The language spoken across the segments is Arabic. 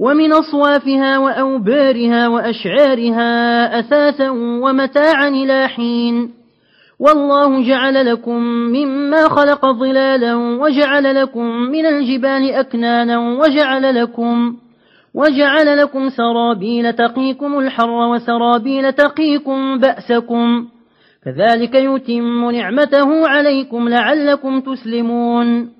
ومن أصوافها وأوبارها وأشعارها أثاثا ومتاعا إلى حين. والله جعل لكم مما خلق ظلالا وجعل لكم من الجبال أكنانا وجعل لكم وجعل لكم سرابيل تقيكم الحر وسرابيل تقيكم بأسكم. كذلك يتم نعمته عليكم لعلكم تسلمون.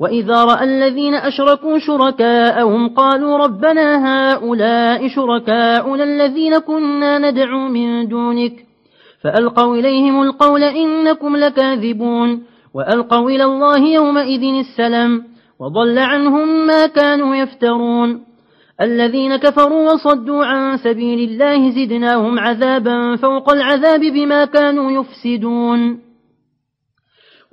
وإذا رأى الذين أشركوا شركاءهم قالوا ربنا هؤلاء شركاؤنا الذين كنا ندعو من دونك. فألقوا إليهم القول إنكم لكاذبون. وألقوا إلى الله يومئذ السلام وضل عنهم ما كانوا يفترون. الذين كفروا وصدوا عن سبيل الله زدناهم عذابا فوق العذاب بما كانوا يفسدون.